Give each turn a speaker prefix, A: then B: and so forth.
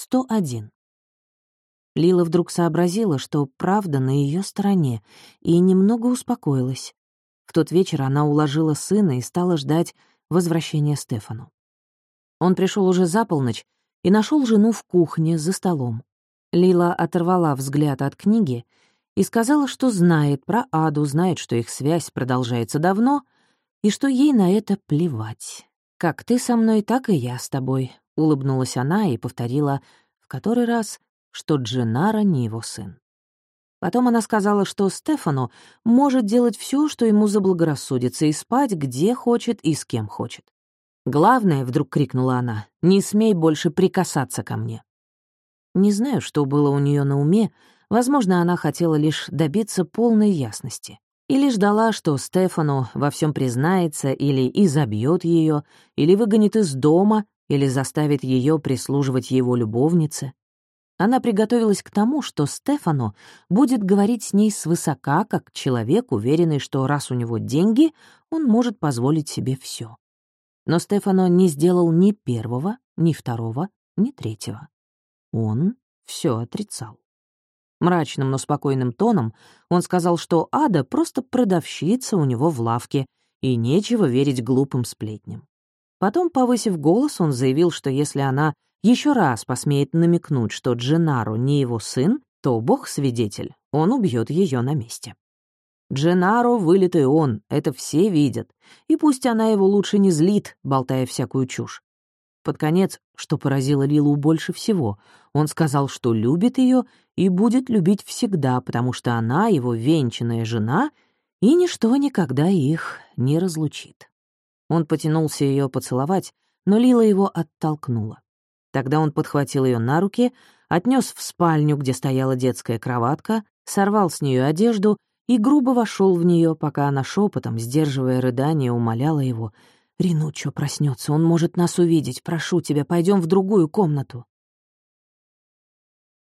A: 101. Лила вдруг сообразила, что правда на ее стороне, и немного успокоилась. В тот вечер она уложила сына и стала ждать возвращения Стефану. Он пришел уже за полночь и нашел жену в кухне за столом. Лила оторвала взгляд от книги и сказала, что знает про Аду, знает, что их связь продолжается давно, и что ей на это плевать. «Как ты со мной, так и я с тобой», — улыбнулась она и повторила в который раз, что Дженара не его сын. Потом она сказала, что Стефану может делать все, что ему заблагорассудится, и спать где хочет и с кем хочет. «Главное», — вдруг крикнула она, — «не смей больше прикасаться ко мне». Не знаю, что было у нее на уме, возможно, она хотела лишь добиться полной ясности. Или ждала, что Стефану во всем признается, или изобьет ее, или выгонит из дома, или заставит ее прислуживать его любовнице. Она приготовилась к тому, что Стефану будет говорить с ней свысока, как человек, уверенный, что раз у него деньги, он может позволить себе все. Но Стефано не сделал ни первого, ни второго, ни третьего. Он все отрицал. Мрачным, но спокойным тоном он сказал, что Ада просто продавщица у него в лавке, и нечего верить глупым сплетням. Потом, повысив голос, он заявил, что если она еще раз посмеет намекнуть, что Дженаро не его сын, то бог свидетель, он убьет ее на месте. Дженаро вылитый он, это все видят, и пусть она его лучше не злит, болтая всякую чушь. Под конец, что поразило Лилу больше всего, он сказал, что любит ее и будет любить всегда, потому что она его венчанная жена, и ничто никогда их не разлучит. Он потянулся ее поцеловать, но Лила его оттолкнула. Тогда он подхватил ее на руки, отнес в спальню, где стояла детская кроватка, сорвал с нее одежду и грубо вошел в нее, пока она шепотом, сдерживая рыдание, умоляла его — «Ринучо проснется, он может нас увидеть. Прошу тебя, пойдем в другую комнату».